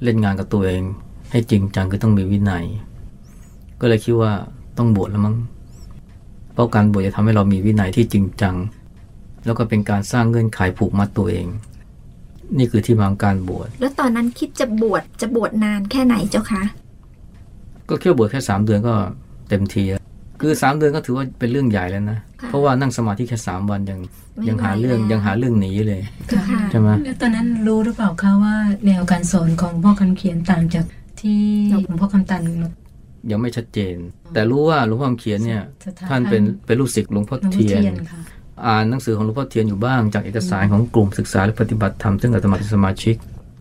เล่นงานกับตัวเอง ให้จริงจังคือต้องมีวินัย ก็เลยคิดว่าต้องบวชแล้วมั้ง เพราะการบวชจะทำให้เรามีวินัยที่จริงจัง แล้วก็เป็นการสร้างเงื่อนไขผูกมัดตัวเอง นี่คือที่มาของการบวช แล้วตอนนั้นคิดจะบวชจะบวชนานแค่ไหนเจ้าคะ ก็แค่บวชแค่สามเดือนก็เต็มทีแล้วคือสามเดือนก็ถือว่าเป็นเรื่องใหญ่แล้วนะค่ะเพราะว่านั่งสมาธิแค่สามวันยังไม่ยังหาไหวเรื่องแล้วยังหาเรื่องหนีเลยเจ้าค่ะใช่ไหมแล้วตอนนั้นรู้หรือเปล่าคะว่าแนวการสอนของพ่อคำเขียนต่างจากที่หลวงพ่อคำตัน ยังไม่ชัดเจน แต่รู้ว่าหลวงพ่อคำเขียนเนี่ยสถท่านเป็นเป็นลูกศิษย์หลวงพ่อหลวงพ่อเทียนเทียนค่ะอ่านหนังสือของหลวงพ่อเทียนอยู่บ้างจากเอกสารของกลุ่มศึกษาและปฏิบัติธรรมซึ่งอาตมาเป็นสมาชิก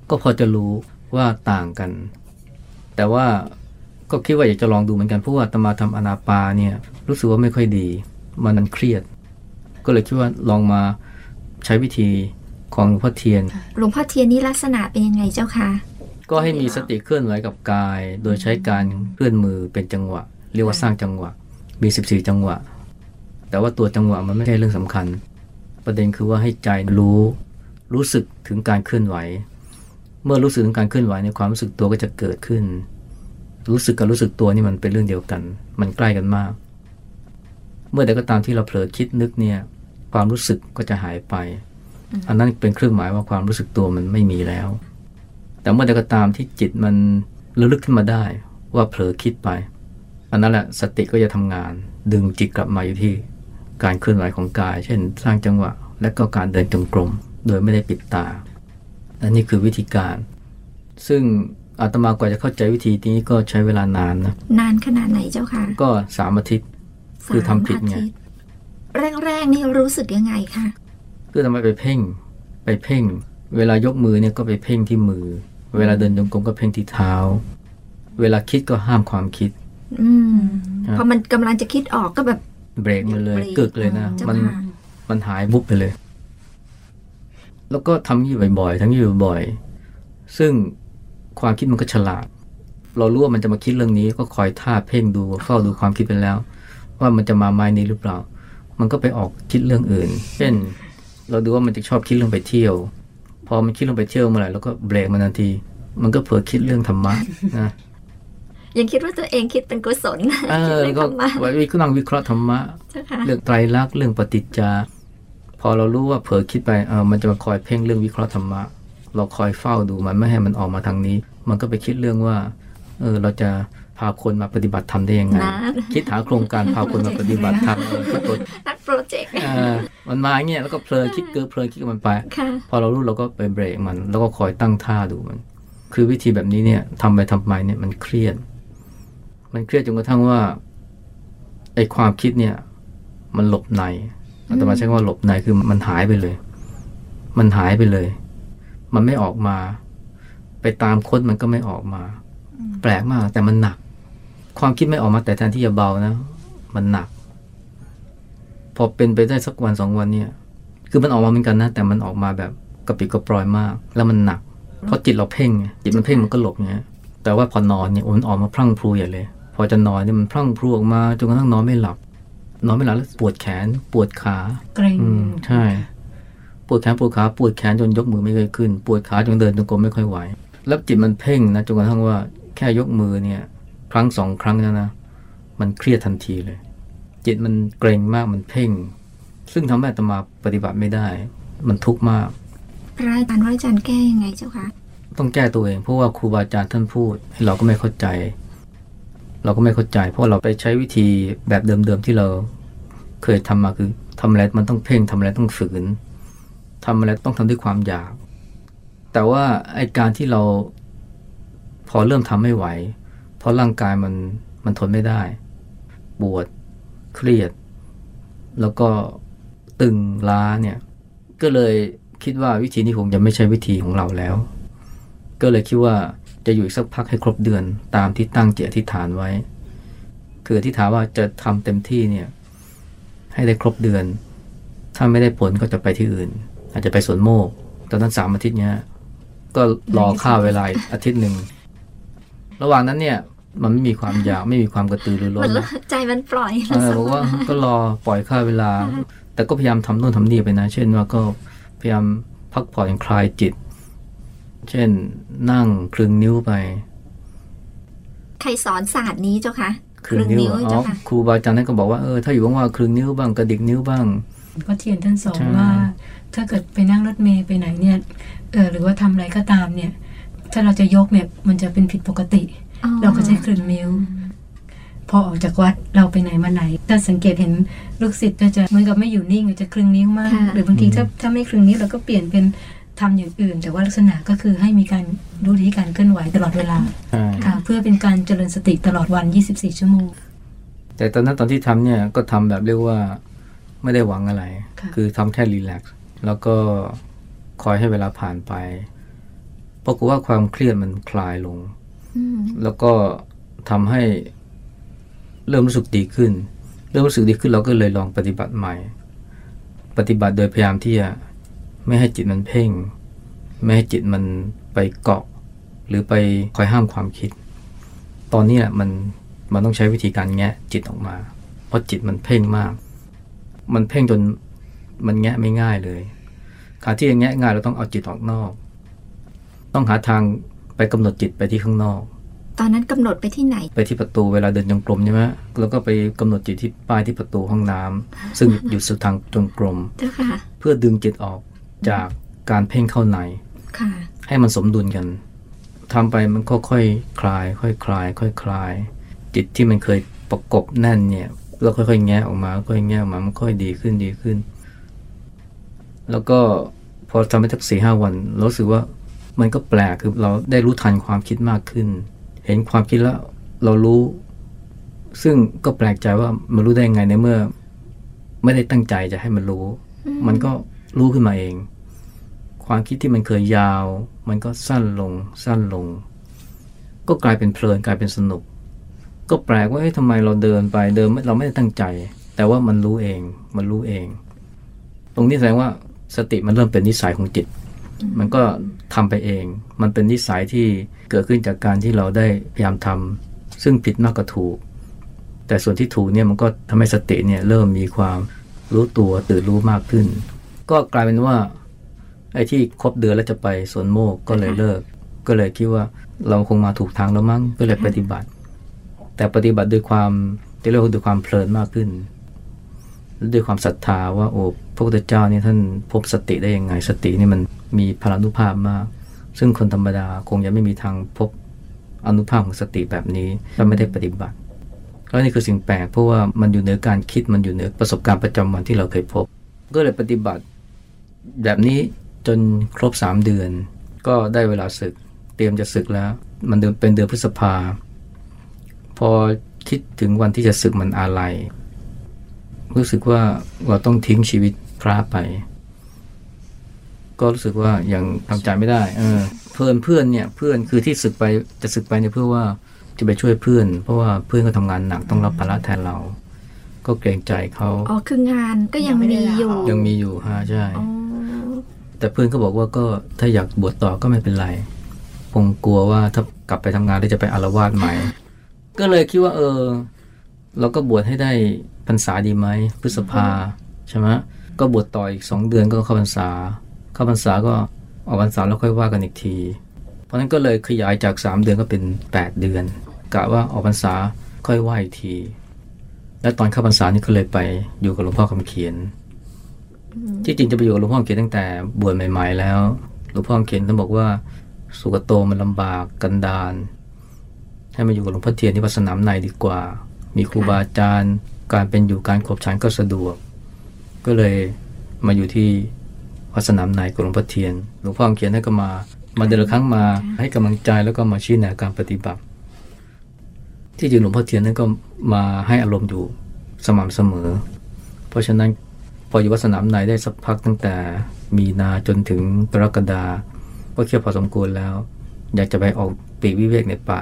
ก็พอจะรู้ว่าต่างกัน แต่ว่าก็คิดว่าอยากจะลองดูเหมือนกันเพราะว่าอาตมาทำอนาปาเนี่ยรู้สึกว่าไม่ค่อยดี มันนั้นเครียด ก็เลยคิดว่าลองมาใช้วิธีของหลวงพ่อเทียน หลวงพ่อเทียนนี่ลักษณะเป็นยังไงเจ้าคะ ก็ให้มีสติเคลื่อนไหวกับกาย โดยใช้การเคลื่อนมือเป็นจังหวะ เรียกว่าสร้างจังหวะ มี 14 จังหวะ แต่ว่าตัวจังหวะมันไม่ใช่เรื่องสำคัญ ประเด็นคือว่าให้ใจรู้รู้สึกถึงการเคลื่อนไหว เมื่อรู้สึกถึงการเคลื่อนไหวในความรู้สึกตัวก็จะเกิดขึ้น รู้สึกกับรู้สึกตัวนี่มันเป็นเรื่องเดียวกัน มันใกล้กันมาก เมื่อใดก็ตามที่เราเผลอคิดนึกเนี่ยความรู้สึกก็จะหายไป อันนั้นเป็นเครื่องหมายว่าความรู้สึกตัวมันไม่มีแล้ว แต่เมื่อใดก็ตามที่จิตมันระลึกขึ้นมาได้ ว่าเผลอคิดไป อันนั้นแหละสติก็จะทำงาน ดึงจิตกลับมาอยู่ที่การเคลื่อนไหวของกาย เช่น สร้างจังหวะ และก็การเดินจงกรม โดยไม่ได้ปิดตาอันนี้คือวิธีการ ซึ่งอาตมากว่าจะเข้าใจวิธีนี้ก็ใช้เวลานานนะนานขนาดไหนเจ้าคะก็สามอาทิตย์คือทำผิดไงสามอาทิตย์แรกๆนี่รู้สึกยังไงคะคือทำไมไปเพ่ง ไปเพ่ง เวลายกมือเนี่ยก็ไปเพ่งที่มือ เวลาเดินจงกรมก็เพ่งที่เท้า เวลาคิดก็ห้ามความคิด อืมครับพอมันกำลังจะคิดออกก็แบบ เบรกมันเลยเบรกกึกเลยนะเจ้ามันค่ะมันหายบุบไปเลย แล้วก็ทำอยู่บ่อยๆทั้งอยู่บ่อยๆซึ่งความคิดมันก็ฉลาด เรารู้ว่ามันจะมาคิดเรื่องนี้ ก็คอยท่าเพ่งดูเฝ้าดูความคิดไปแล้ว ว่ามันจะมาไม้นี้หรือเปล่า มันก็ไปออกคิดเรื่องอื่น เช่น เราดูว่ามันจะชอบคิดเรื่องไปเที่ยวพ อมันคิดเรื่องไปเที่ยวเมื่อไหร่เราก็เบรกมันทันที มันก็เผลอคิดเรื่องธรรมะนะยังคิดว่าตัวเองคิดเป็นกุศลเอคิดอเรื่แล้อวงก็ธรรมะไว้วินั่งวิเคราะห์ธรรมะเจ้าค่ะเรื่องไตรลักษณ์เรื่องปฏิจจา พอเรารู้ว่าเผลอคิดไปเออมันจะมาคอยเพ่งเรื่องวิเคราะห์ธรรมะ เราคอยเฝ้าดูมันไม่ให้มันออกมาทางนี้ มันก็ไปคิดเรื่องว่า เออเราจะพาคนมาปฏิบัติธรรมได้ยังไงนะคิดหาโครงการพาคนมาปฏิบัติธรรมเออคิดตัวนักโปรเจกต์เออมันมาอย่างเงี้ยแล้วก็เพลินคิดเกินเพลินคิดกับมันไปค่ะพอเรารู้เราก็ไปเบรกมัน แล้วก็คอยตั้งท่าดูมัน คือวิธีแบบนี้เนี่ยทำไปทำไปเนี่ยมันเครียด มันเครียดจนกระทั่งว่าไอ้ความคิดเนี่ย มันหลบในอาตมาใช้คำว่าหลบในคือมันหายไปเลย มันหายไปเลย มันไม่ออกมา ไปตามค้นมันก็ไม่ออกมา แปลกมากแต่มันหนัก ความคิดไม่ออกมาแต่แทนที่จะเบานะ มันหนัก พอเป็นไปได้สักวันสองวันเนี่ย คือมันออกมาเหมือนกันนะ แต่มันออกมาแบบกระปิดกระปลอยมาก แล้วมันหนัก เพราะจิตเราเพ่งไงจิตมันเพ่งมันก็หลบเงี้ยแต่ว่าพอนอนเนี่ยโอ้มันออกมาพรั่งพรูใหญ่เลย พอจะนอนเนี่ยมันพรั่งพรูออกมาจนกระทั่งนอนไม่หลับ นอนไม่หลับแล้วปวดแขน ปวดขาเกรงอืมใช่ ปวดแขนปวดขาปวดแขนจนยกมือไม่เคอยขึ้น ปวดขาจนเดินจงกรมไม่ค่อยไหว แล้วจิตมันเพ่งนะจนกระทั่งว่าแค่ยกมือเนี่ย ครั้งสองครั้งเนยนะ มันเครียดทันทีเลย จิตมันเกรงมากมันเพ่ง ซึ่งทำให้อาตมาปฏิบัติไม่ได้ มันทุกข์มาก พระอาจารย์ว่าอาจารย์แก้ยังไงเจ้าคะต้องแก้ตัวเองเพราะว่าครูบาอาจารย์ท่านพูด เราก็ไม่เข้าใจ เราก็ไม่เข้าใจ เพราะเราไปใช้วิธีแบบเดิมๆที่เราเคยทำมาคือทำอะไรมันต้องเพ่งทำอะไรต้องฝืนทำอะไรต้องทำด้วยความอยาก แต่ว่าไอการที่เราพอเริ่มทำไม่ไหว เพราะร่างกายมันมันทนไม่ได้ ปวดเครียด แล้วก็ตึงล้าเนี่ย ก็เลยคิดว่าวิธีนี้คงจะไม่ใช่วิธีของเราแล้ว ก็เลยคิดว่าจะอยู่อีกสักพักให้ครบเดือนตามที่ตั้งเจตอธิษฐานไว้ คืออธิษฐานว่าจะทำเต็มที่เนี่ย ให้ได้ครบเดือน ถ้าไม่ได้ผลก็จะไปที่อื่น อาจจะไปสวนโมก ตอนนั้นสามอาทิตย์เนี้ย ก็รอข้าวเวลาอาทิตย์หนึ่ง ระหว่างนั้นเนี่ย มันไม่มีความอยากไม่มีความกระตือรือร้มันนใจมันปล่อยเออบอกว่าก็รอปล่อยข้าวเวลา แต่ก็พยายามทำโน่นทำนี่ไปนะ เช่นว่าก็พยายามพักผ่อนคลายจิต เช่นนั่งคลึงนิ้วไป ใครสอนศาสตร์นี้เจ้าคะคลึงนิ้วอ๋อเจ้าค่ะครูบาอาจารย์ท่านก็บอกว่าเออถ้าอยู่ว่างๆคลึงนิ้วบ้างกระดิกนิ้วบ้างก็เทียนท่านสอนใช่ว่า ถ้าเกิดไปนั่งรถเมล์ไปไหนเนี่ยเออหรือว่าทำอะไรก็ตามเนี่ย ถ้าเราจะยกเนี่ยมันจะเป็นผิดปกติอ๋อเราก็ใช้คลึงนิ้วพอออกจากวัดเราไปไหนมาไหน ถ้าสังเกตเห็นลูกศิษย์ก็จะเหมือนกับไม่อยู่นิ่งจะคลึงนิ้วมากค่ะหรือบางทีถ้าถ้าไม่คลึงนิ้วเราก็เปลี่ยนเป็นทำอย่างอื่น แต่ว่าลักษณะก็คือให้มีการรู้ที่การเคลื่อนไหวตลอดเวลาใช่ค่ะเพื่อเป็นการเจริญสติตลอดวัน 24 ชั่วโมง แต่ตอนนั้นตอนที่ทำเนี่ยก็ทำแบบเรียกว่าไม่ได้หวังอะไรค่ะคือทำแค่รีแลกซ์แล้วก็คอยให้เวลาผ่านไป ปรากฏว่าความเครียดมันคลายลงอืมแล้วก็ทำให้เริ่มรู้สึกดีขึ้น เริ่มรู้สึกดีขึ้นเราก็เลยลองปฏิบัติใหม่ ปฏิบัติโดยพยายามที่จะไม่ให้จิตมันเพ่ง ไม่ให้จิตมันไปเกาะ หรือไปคอยห้ามความคิด ตอนนี้แหละมันมันต้องใช้วิธีการแงะจิตออกมา เพราะจิตมันเพ่งมาก มันเพ่งจนมันแงะไม่ง่ายเลย การที่จะแงะง่ายเราต้องเอาจิตออกนอก ต้องหาทางไปกำหนดจิตไปที่ข้างนอก ตอนนั้นกำหนดไปที่ไหน ไปที่ประตูเวลาเดินจงกรมใช่ไหมแล้วก็ไปกำหนดจิตที่ป้ายที่ประตูห้องน้ำซึ่งอยู่สุดทางจงกรมเจ้าค่ะเพื่อดึงจิตออกจากการเพ่งเข้าในค่ะให้มันสมดุลกันทำไปมันก็ค่อยคลาย ค่อยคลาย ค่อยคลาย จิตที่มันเคยประกบแน่นเนี่ยเราค่อยๆแงะออกมาค่อยๆแงะออกมามันค่อยดีขึ้นดีขึ้น แล้วก็พอทำไปสักสี่ห้าวันเรารู้สึกว่า มันก็แปลกคือเราได้รู้ทันความคิดมากขึ้น เห็นความคิดแล้วเรารู้ ซึ่งก็แปลกใจว่ามันรู้ได้ยังไงในเมื่อ ไม่ได้ตั้งใจจะให้มันรู้ มันก็รู้ขึ้นมาเอง ความคิดที่มันเคยยาว มันก็สั้นลง สั้นลง ก็กลายเป็นเพลินกลายเป็นสนุก ก็แปลกว่าเอ๊ะทำไมเราเดินไปเดินเราไม่ได้ตั้งใจ แต่ว่ามันรู้เอง มันรู้เอง ตรงนี้แสดงว่าสติมันเริ่มเป็นนิสัยของจิต มันก็ทำไปเอง มันเป็นนิสัยที่เกิดขึ้นจากการที่เราได้พยายามทำซึ่งผิดมากกว่าถูก แต่ส่วนที่ถูกเนี่ยมันก็ทำให้สติเนี่ยเริ่มมีความรู้ตัวตื่นรู้มากขึ้น ก็กลายเป็นว่าไอ้ที่ครบเดือนแล้วจะไปสวนโมกก็เลยเลิก ก็เลยคิดว่าเราคงมาถูกทางแล้วมั้งก็เลยปฏิบัติ แต่ปฏิบัติด้วยความที่เรียกว่าด้วยความเพลินมากขึ้นและด้วยความศรัทธาว่าโอ้พระพุทธเจ้านี่ท่านพบสติได้ยังไง สตินี่มัน มีพลานุภาพมาก ซึ่งคนธรรมดาคงยังไม่มีทางพบอนุภาพของสติแบบนี้ถ้าไม่ได้ปฏิบัติแล้วนี่คือสิ่งแปลกเพราะว่ามันอยู่เหนือการคิดมันอยู่เหนือประสบการณ์ประจำวันที่เราเคยพบ ก็เลยปฏิบัติแบบนี้จนครบสามเดือน ก็ได้เวลาศึก เตรียมจะศึกแล้ว มันเดือนเป็นเดือนพฤษภา พอคิดถึงวันที่จะศึกมันอาลัยรู้สึกว่าเราต้องทิ้งชีวิตพระไป ก็รู้สึกว่ายังทำใจไม่ได้เออเพื่อนเพื่อนเนี่ยเพื่อนคือที่ศึกไปจะศึกไปเนี่ยเพื่อว่าจะไปช่วยเพื่อน เพราะว่าเพื่อนก็ทำงานหนักต้องรับภาระแทนเรา ก็เกรงใจเขาอ๋อคืองานก็ยังมีอยู่ยังมีอยู่ฮะใช่อ๋อแต่เพื่อนก็บอกว่าก็ถ้าอยากบวชต่อก็ไม่เป็นไรคงกลัวว่าถ้ากลับไปทำงานแล้วจะไปอารวาสใหม่ ก็เลยคิดว่าเออ เราก็บวชให้ได้พรรษาดีไหมพฤษภาใช่ไหมก็บวชต่ออีกสองเดือนก็เข้าพรรษา เข้าพรรษาก็ออกพรรษาแล้วค่อยว่ากันอีกที เพราะนั้นก็เลยขยายจากสามเดือนก็เป็นแปดเดือนกะว่าออกพรรษาค่อยว่าอีกที และตอนเข้าพรรษานี่ก็เลยไปอยู่กับหลวงพ่อคำเขียนที่จริงจะไปอยู่กับหลวงพ่อคำเขียนตั้งแต่บวชใหม่ ๆ แล้วหลวงพ่อคำเขียนท่านบอกว่าสุกโตมันลำบากกันดานให้มาอยู่กับหลวงพ่อเทียนที่วัดสนามในดีกว่า มีครูบาอาจารย์ การเป็นอยู่การขบฉันก็สะดวก ก็เลยมาอยู่ที่ วัดสนามในกับหลวงพ่อเทียนหลวงพ่อคำเขียนท่านก็มา มาเดือนละครั้งมาให้กำลังใจแล้วก็มาชี้แนวการปฏิบัติ ที่จริงหลวงพ่อเทียนนั้นก็มาให้อารมณ์อยู่สม่ำเสมอ เพราะฉะนั้นพออยู่วัดสนามในได้สักพักตั้งแต่มีนาจนถึงกรกฎาก็เคี่ยวพอสมควรแล้ว อยากจะไปออกปีกวิเวกในป่า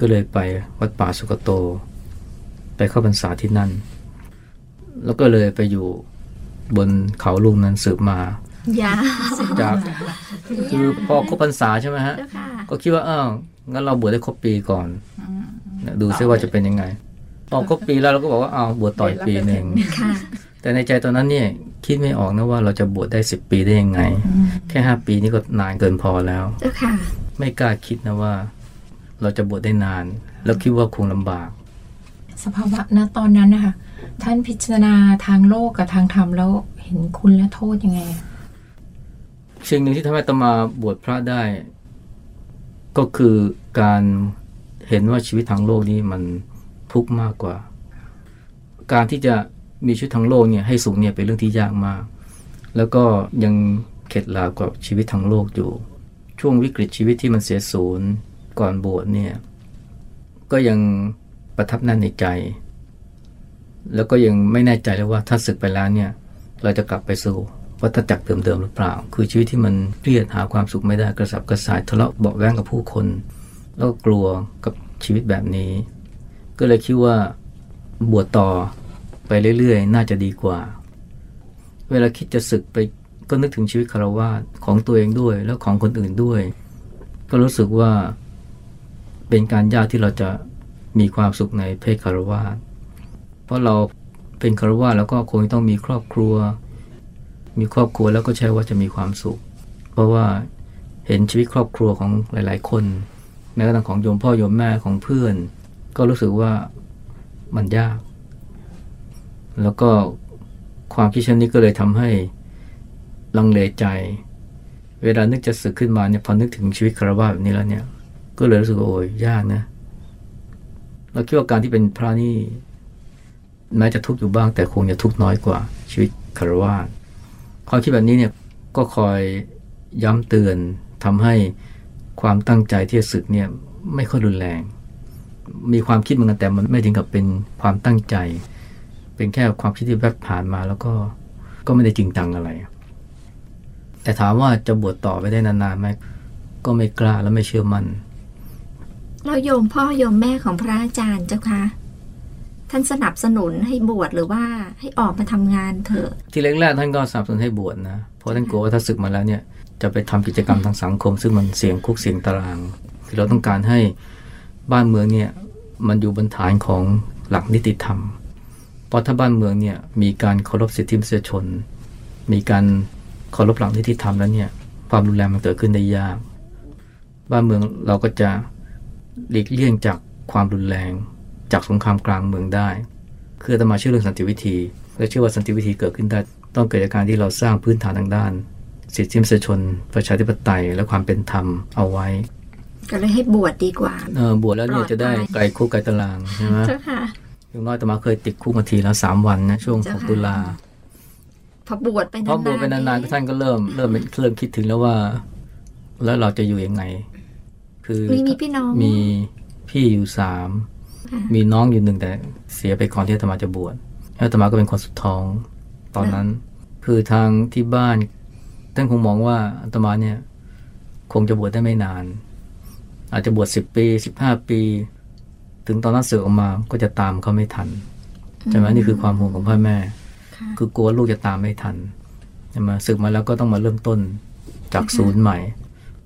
ก็เลยไปวัดป่าสุกโต ไปเข้าพรรษาที่นั่น แล้วก็เลยไปอยู่ บนเขาลูกนั้นสืบมายาวจากคือพอครบพรรษาใช่ไหมฮะเจ้าค่ะก็คิดว่าอ้าวงั้นเราบวชได้ครบปีก่อนนะดูซิว่าจะเป็นยังไงพอครบปีแล้วเราก็บอกว่าอ้าวบวชต่ออีกปีหนึ่งค่ะแต่ในใจตอนนั้นเนี่ยคิดไม่ออกนะว่าเราจะบวชได้สิบปีได้ยังไง แค่ห้าปีนี่ก็นานเกินพอแล้วเจ้าค่ะไม่กล้าคิดนะว่า เราจะบวชได้นาน แล้วคิดว่าคงลำบาก สภาวะณตอนนั้นนะคะ ท่านพิจารณาทางโลกกับทางธรรมแล้วเห็นคุณและโทษยังไงสิ่งหนึ่งที่ทำให้ตมาบวชพระได้ ก็คือการเห็นว่าชีวิตทางโลกนี้มันทุกข์มากกว่า การที่จะมีชีวิตทางโลกเนี่ยให้สุขเนี่ยเป็นเรื่องที่ยากมาก แล้วก็ยังเข็ดหลาบกับชีวิตทางโลกอยู่ ช่วงวิกฤตชีวิตที่มันเสียศูนย์ก่อนบวชเนี่ย ก็ยังประทับแน่นในใจ แล้วก็ยังไม่แน่ใจเลยว่าถ้าศึกไปแล้วเนี่ย เราจะกลับไปสู่วัฏจักรเดิมๆหรือเปล่า คือชีวิตที่มันเครียดหาความสุขไม่ได้กระสับกระส่ายทะเลาะเบาแว้งกับผู้คน แล้วกกลัวกับชีวิตแบบนี้ ก็เลยคิดว่าบวชต่อไปเรื่อยๆ น่าจะดีกว่า เวลาคิดจะศึกไปก็นึกถึงชีวิตคารวะของตัวเองด้วย แล้วของคนอื่นด้วย ก็รู้สึกว่าเป็นการยากที่เราจะมีความสุขในเพศคารวะ เพราะเราเป็นคารวะแล้วก็คงต้องมีครอบครัว มีครอบครัวแล้วก็ใช่ว่าจะมีความสุข เพราะว่าเห็นชีวิตครอบครัวของหลาย ๆ คนแม้กระทั่งของโยมพ่อโยมแม่ของเพื่อน ก็รู้สึกว่ามันยาก แล้วก็ความคิดเช่นนี้ก็เลยทำให้ลังเลใจ เวลานึกจะสึกขึ้นมาเนี่ยพอนึกถึงชีวิตคารวะแบบนี้แล้วเนี่ย ก็เลยรู้สึกโอ้ยยากนะเราคิดว่าการที่เป็นพระนี่ แม้จะทุกข์อยู่บ้างแต่คงจะทุกข์น้อยกว่าชีวิตคารวะความคิดแบบนี้เนี่ยก็คอยย้ำเตือนทำให้ความตั้งใจที่จะศึกเนี่ยไม่ค่อยรุนแรง มีความคิดเหมือนกันแต่มันไม่ถึงกับเป็นความตั้งใจ เป็นแค่ความคิดที่แวบผ่านมาแล้วก็ก็ไม่ได้จริงจังอะไร แต่ถามว่าจะบวชต่อไปได้นานๆไหมก็ไม่กล้าและไม่เชื่อมัน่นเราโยมพ่อโยมแม่ของพระอาจารย์เจ้าคะ ท่านสนับสนุนให้บวชหรือว่าให้ออกมาทำงานเถอะ ที่แรกๆท่านก็สนับสนุนให้บวชนะ เพราะท่านกลัวว่าถ้าศึกมาแล้วเนี่ยจะไปทำกิจกรรมทางสังคม ซึ่งมันเสี่ยงคุกเสี่ยงตาราง คือเราต้องการให้บ้านเมืองเนี่ยมันอยู่บนฐานของหลักนิติธรรม เพราะถ้าบ้านเมืองเนี่ยมีการเคารพสิทธิมนุษยชน มีการเคารพหลักนิติธรรมแล้วเนี่ยความรุนแรงมันเกิดขึ้นได้ยาก บ้านเมืองเราก็จะหลีกเลี่ยงจากความรุนแรง จากสงครามกลางเมืองได้ คืออาตมาเชื่อเรื่องสันติวิธี และเชื่อว่าสันติวิธีเกิดขึ้นได้ ต้องเกิดจากการที่เราสร้างพื้นฐานทางด้าน สิทธิมนุษยชน ประชาธิปไตยและความเป็นธรรมเอาไว้ ก็เลยให้บวชดีกว่าเออบวชแล้วเนี่ยจะได้ไกลคุกไกลตารางใช่ไหมเจ้าค่ะอย่างน้อยอาตมาเคยติดคุกมาทีแล้วสามวันนะช่วงของตุลาพอบวชไปนานๆเพราะบวชไปนานๆก็ท่านก็เริ่มเริ่มเริ่มคิดถึงแล้วว่า แล้วเราจะอยู่ยังไง คือมีมีพี่น้องมีพี่อยู่สามค่ะ มีน้องอยู่หนึ่งแต่เสียไปก่อนที่อาตมาจะบวชแล้วอาตมาก็เป็นคนสุดท้องตอนนั้น คือทางที่บ้านท่านคงมองว่าอาตมาเนี่ยคงจะบวชได้ไม่นาน อาจจะบวชสิบปีสิบห้าปี ถึงตอนนั้นเสือกออกมาก็จะตามเขาไม่ทันใช่ไหมนี่คือความห่วงของพ่อแม่ค่ะคือกลัวลูกจะตามไม่ทันใช่ไหมศึกมาแล้วก็ต้องมาเริ่มต้นจากศูนย์ใหม่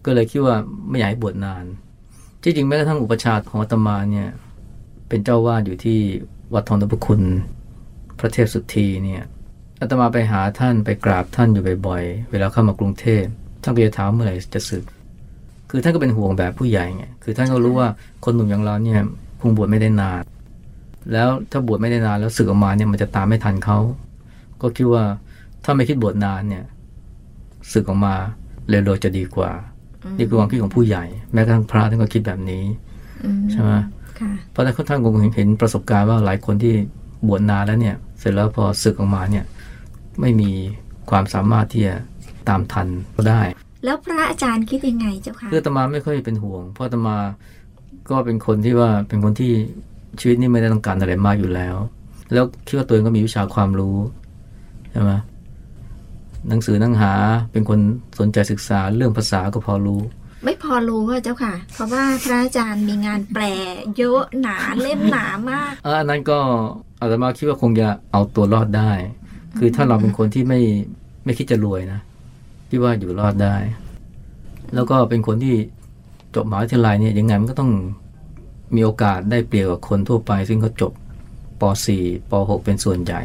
ก็เลยคิดว่าไม่อยากให้บวชนาน ที่จริงแม้กระทั่งอุปชฌาย์ของอาตมาเนี่ย เป็นเจ้าวาดอยู่ที่วัดทองนพคุณ พระเทพสุธีเนี่ยอาตมาไปหาท่านไปกราบท่านอยู่บ่อยๆ เวลาเข้ามากรุงเทพท่านก็จะถามเมื่อไหร่จะศึก คือท่านก็เป็นห่วงแบบผู้ใหญ่ไงคือท่านก็รู้ว่าคนหนุ่มอย่างเราเนี่ยคงบวชไม่ได้นาน แล้วถ้าบวชไม่ได้นานแล้วศึกออกมาเนี่ยมันจะตามไม่ทันเขา ก็คิดว่าถ้าไม่คิดบวชนานเนี่ยศึกออกมาเร็วๆจะดีกว่านี่คือความคิดของผู้ใหญ่ แม้กระทั่งพระท่านก็คิดแบบนี้อืมใช่ไหมค่ะ เพราะท่านท่านคงเห็นประสบการณ์ว่าหลายคนที่บวชนานแล้วเนี่ย เสร็จแล้วพอศึกออกมาเนี่ยไม่มีความสามารถที่จะตามทันก็ได้ แล้วพระอาจารย์คิดยังไงเจ้าค่ะคืออาตมาไม่ค่อยเป็นห่วง เพราะอาตมาก็เป็นคนที่ว่าเป็นคนที่ชีวิตนี่ไม่ได้ต้องการอะไรมากอยู่แล้ว แล้วคิดว่าตัวเองก็มีวิชาความรู้ใช่ไหมหนังสือหนังหาเป็นคนสนใจศึกษาเรื่องภาษาก็พอรู้ ไม่พอรู้ว่าเจ้าค่ะ เพราะว่าพระอาจารย์มีงานแปลเยอะหนาเล่มหนามากเอออันนั้นก็อาตมาคิดว่าคงจะเอาตัวรอดได้ คือถ้าเราเป็นคนที่ไม่ไม่คิดจะรวยนะคิดว่าอยู่รอดได้ แล้วก็เป็นคนที่จบมหาวิทยาลัยเนี่ยยังไงมันก็ต้องมีโอกาสได้เปรียบกับคนทั่วไป ซึ่งเขาจบป .4 ป .6 เป็นส่วนใหญ่